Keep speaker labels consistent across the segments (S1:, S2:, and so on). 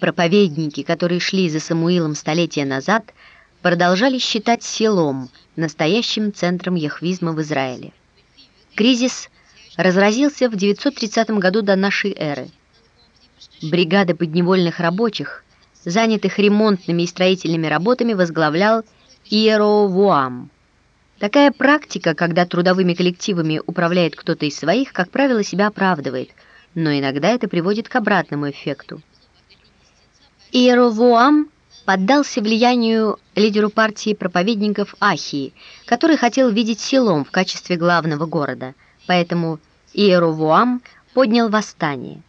S1: Проповедники, которые шли за Самуилом столетия назад, продолжали считать селом настоящим центром яхвизма в Израиле. Кризис разразился в 930 году до нашей эры. Бригады подневольных рабочих, занятых ремонтными и строительными работами, возглавлял Иеровуам. Такая практика, когда трудовыми коллективами управляет кто-то из своих, как правило, себя оправдывает, но иногда это приводит к обратному эффекту. Иеровуам поддался влиянию лидеру партии проповедников Ахии, который хотел видеть селом в качестве главного города, поэтому Иеровуам поднял восстание.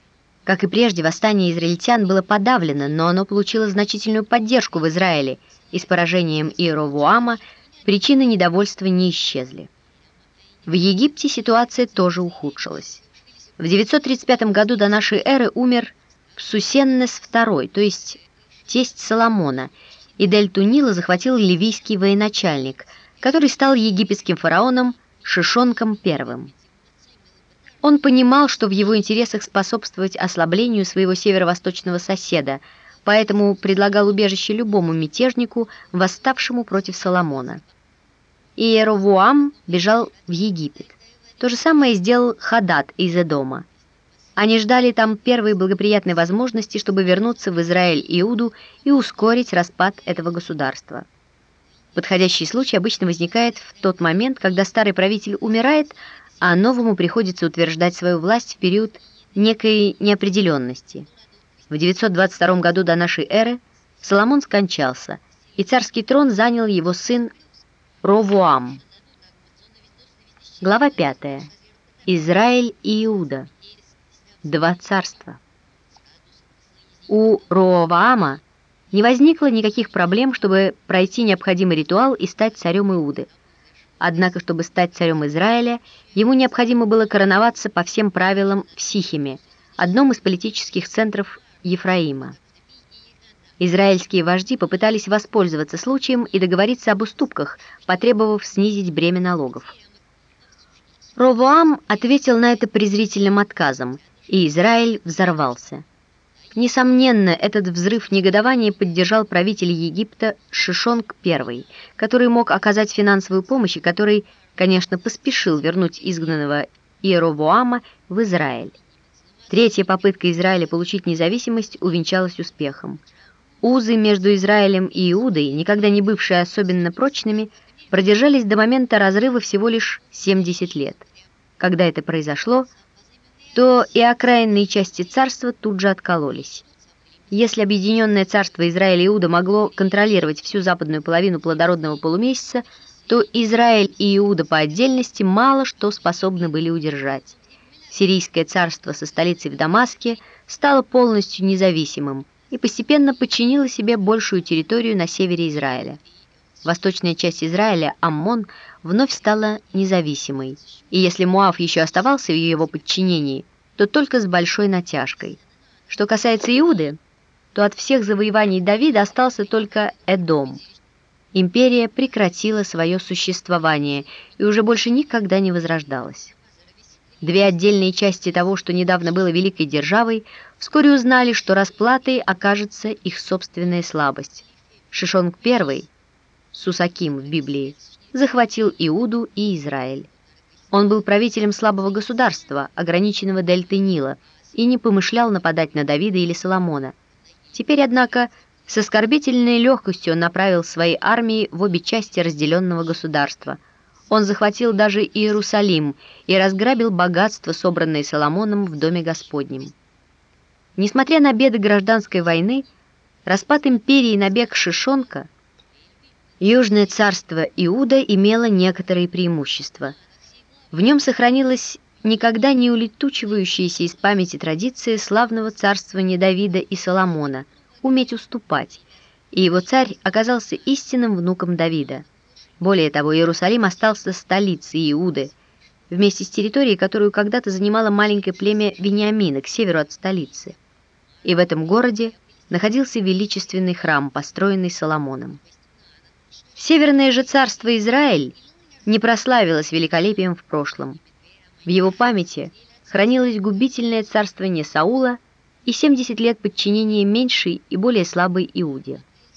S1: Как и прежде, восстание израильтян было подавлено, но оно получило значительную поддержку в Израиле, и с поражением Иеровуама причины недовольства не исчезли. В Египте ситуация тоже ухудшилась. В 935 году до нашей эры умер Сусеннес II, то есть тесть Соломона, и дельту Нила захватил ливийский военачальник, который стал египетским фараоном Шишонком I. Он понимал, что в его интересах способствовать ослаблению своего северо-восточного соседа, поэтому предлагал убежище любому мятежнику, восставшему против Соломона Иеровуам бежал в Египет. То же самое сделал Хадад из Эдома. Они ждали там первой благоприятной возможности, чтобы вернуться в Израиль Иуду и ускорить распад этого государства. Подходящий случай обычно возникает в тот момент, когда старый правитель умирает, а новому приходится утверждать свою власть в период некой неопределенности. В 922 году до нашей эры Соломон скончался, и царский трон занял его сын Ровуам. Глава 5. Израиль и Иуда. Два царства. У Ровоама не возникло никаких проблем, чтобы пройти необходимый ритуал и стать царем Иуды. Однако, чтобы стать царем Израиля, ему необходимо было короноваться по всем правилам в Сихиме, одном из политических центров Ефраима. Израильские вожди попытались воспользоваться случаем и договориться об уступках, потребовав снизить бремя налогов. Ровоам ответил на это презрительным отказом, и Израиль взорвался. Несомненно, этот взрыв негодования поддержал правитель Египта Шишонг I, который мог оказать финансовую помощь и который, конечно, поспешил вернуть изгнанного Иеровоама в Израиль. Третья попытка Израиля получить независимость увенчалась успехом. Узы между Израилем и Иудой, никогда не бывшие особенно прочными, продержались до момента разрыва всего лишь 70 лет. Когда это произошло, то и окраинные части царства тут же откололись. Если объединенное царство Израиля и Иуда могло контролировать всю западную половину плодородного полумесяца, то Израиль и Иуда по отдельности мало что способны были удержать. Сирийское царство со столицей в Дамаске стало полностью независимым, и постепенно подчинила себе большую территорию на севере Израиля. Восточная часть Израиля, Аммон, вновь стала независимой, и если Муав еще оставался в его подчинении, то только с большой натяжкой. Что касается Иуды, то от всех завоеваний Давида остался только Эдом. Империя прекратила свое существование и уже больше никогда не возрождалась. Две отдельные части того, что недавно было великой державой, вскоре узнали, что расплатой окажется их собственная слабость. Шишонг I, Сусаким в Библии, захватил Иуду и Израиль. Он был правителем слабого государства, ограниченного дельтой Нила, и не помышлял нападать на Давида или Соломона. Теперь, однако, с оскорбительной легкостью он направил свои армии в обе части разделенного государства – он захватил даже Иерусалим и разграбил богатство, собранное Соломоном в Доме Господнем. Несмотря на беды гражданской войны, распад империи и набег Шишонка, Южное царство Иуда имело некоторые преимущества. В нем сохранилась никогда не улетучивающаяся из памяти традиция славного царствования Давида и Соломона уметь уступать, и его царь оказался истинным внуком Давида. Более того, Иерусалим остался столицей Иуды, вместе с территорией, которую когда-то занимало маленькое племя Вениамина к северу от столицы. И в этом городе находился величественный храм, построенный Соломоном. Северное же царство Израиль не прославилось великолепием в прошлом. В его памяти хранилось губительное царствование Саула и 70 лет подчинения меньшей и более слабой Иуде.